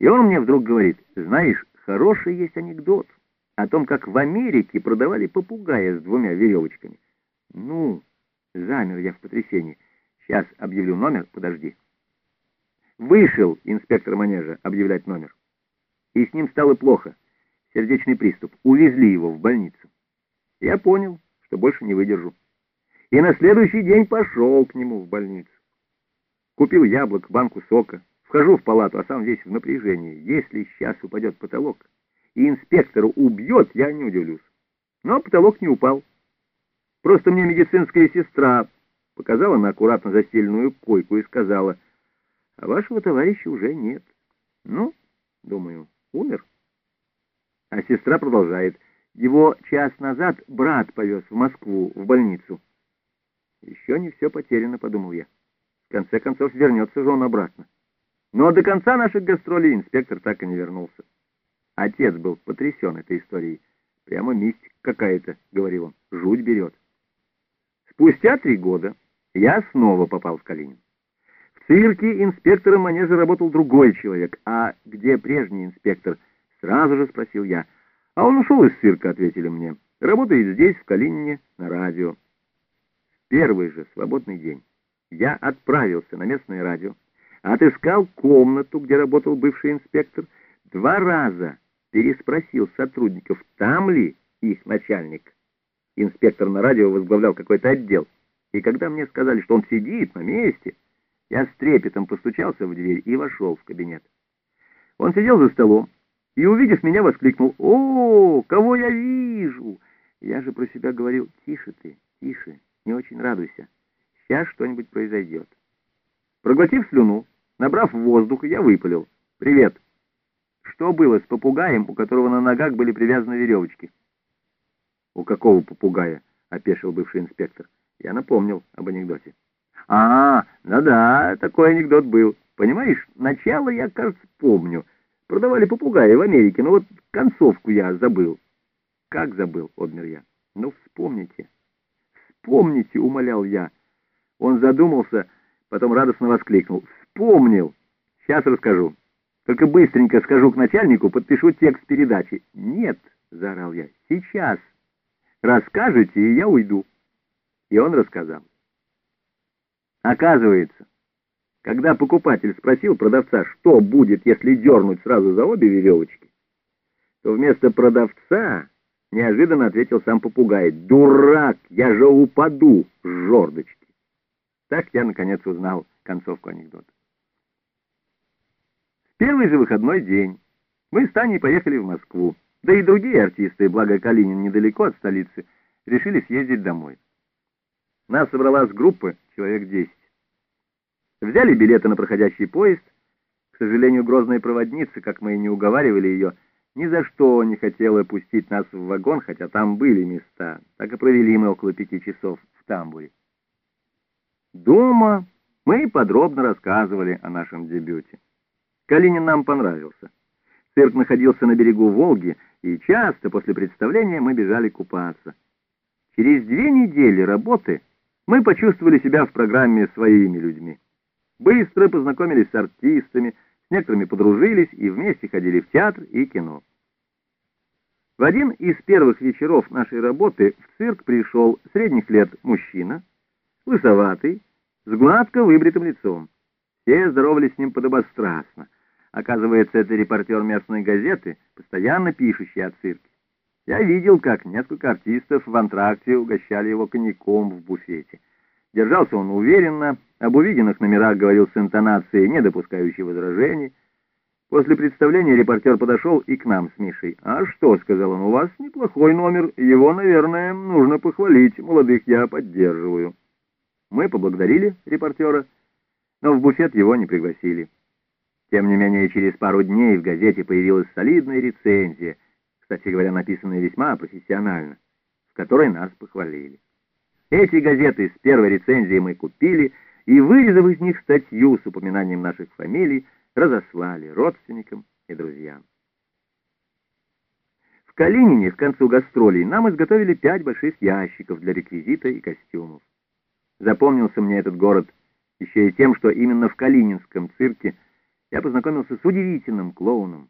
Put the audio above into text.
И он мне вдруг говорит, знаешь, хороший есть анекдот о том, как в Америке продавали попугая с двумя веревочками. Ну, замер я в потрясении. Сейчас объявлю номер, подожди. Вышел инспектор манежа объявлять номер. И с ним стало плохо. Сердечный приступ. Увезли его в больницу. Я понял, что больше не выдержу. И на следующий день пошел к нему в больницу. Купил яблок, банку сока. Вхожу в палату, а сам весь в напряжении. Если сейчас упадет потолок, и инспектора убьет, я не удивлюсь. Но потолок не упал. Просто мне медицинская сестра показала на аккуратно застеленную койку и сказала, а вашего товарища уже нет. Ну, думаю, умер. А сестра продолжает. Его час назад брат повез в Москву, в больницу. Еще не все потеряно, подумал я. В конце концов, вернется же он обратно. Но до конца наших гастролей инспектор так и не вернулся. Отец был потрясен этой историей. Прямо мистика какая-то, говорил он, жуть берет. Спустя три года я снова попал в Калинин. В цирке инспектором манежа работал другой человек. А где прежний инспектор? Сразу же спросил я. А он ушел из цирка, ответили мне. Работает здесь, в Калинине, на радио. В первый же свободный день я отправился на местное радио, отыскал комнату, где работал бывший инспектор, два раза переспросил сотрудников, там ли их начальник. Инспектор на радио возглавлял какой-то отдел. И когда мне сказали, что он сидит на месте, я с трепетом постучался в дверь и вошел в кабинет. Он сидел за столом и, увидев меня, воскликнул «О, кого я вижу!» Я же про себя говорил «Тише ты, тише, не очень радуйся, сейчас что-нибудь произойдет». Проглотив слюну, набрав воздух, я выпалил «Привет!» Что было с попугаем, у которого на ногах были привязаны веревочки? «У какого попугая?» — опешил бывший инспектор. Я напомнил об анекдоте. «А, ну да, такой анекдот был. Понимаешь, начало я, кажется, помню. Продавали попугая в Америке, но вот концовку я забыл». «Как забыл?» — обмер я. «Ну, вспомните». «Вспомните!» — умолял я. Он задумался, потом радостно воскликнул. «Вспомнил! Сейчас расскажу. Только быстренько скажу к начальнику, подпишу текст передачи». «Нет!» — заорал я. «Сейчас! Расскажете, и я уйду». И он рассказал. Оказывается, когда покупатель спросил продавца, что будет, если дернуть сразу за обе веревочки, то вместо продавца неожиданно ответил сам попугай. «Дурак, я же упаду с жердочки!» Так я, наконец, узнал концовку анекдота. Первый же выходной день мы с Таней поехали в Москву, да и другие артисты, благо Калинин недалеко от столицы, решили съездить домой. Нас собралась группа, человек десять. Взяли билеты на проходящий поезд. К сожалению, грозная проводница, как мы и не уговаривали ее, ни за что не хотела пустить нас в вагон, хотя там были места. Так и провели мы около пяти часов в тамбуре. Дома мы подробно рассказывали о нашем дебюте. Калинин нам понравился. Цирк находился на берегу Волги, и часто после представления мы бежали купаться. Через две недели работы мы почувствовали себя в программе своими людьми. Быстро познакомились с артистами, с некоторыми подружились и вместе ходили в театр и кино. В один из первых вечеров нашей работы в цирк пришел средних лет мужчина, лысоватый, с гладко выбритым лицом. Все здоровались с ним подобострастно. Оказывается, это репортер местной газеты, постоянно пишущий о цирке. Я видел, как несколько артистов в антракте угощали его коньяком в буфете. Держался он уверенно, об увиденных номерах говорил с интонацией, не допускающей возражений. После представления репортер подошел и к нам с Мишей. «А что?» — сказал он. «У вас неплохой номер. Его, наверное, нужно похвалить. Молодых я поддерживаю». Мы поблагодарили репортера, но в буфет его не пригласили. Тем не менее, через пару дней в газете появилась солидная рецензия — кстати говоря, написанные весьма профессионально, в которой нас похвалили. Эти газеты с первой рецензией мы купили, и, вырезав из них статью с упоминанием наших фамилий, разослали родственникам и друзьям. В Калинине к концу гастролей нам изготовили пять больших ящиков для реквизита и костюмов. Запомнился мне этот город еще и тем, что именно в Калининском цирке я познакомился с удивительным клоуном,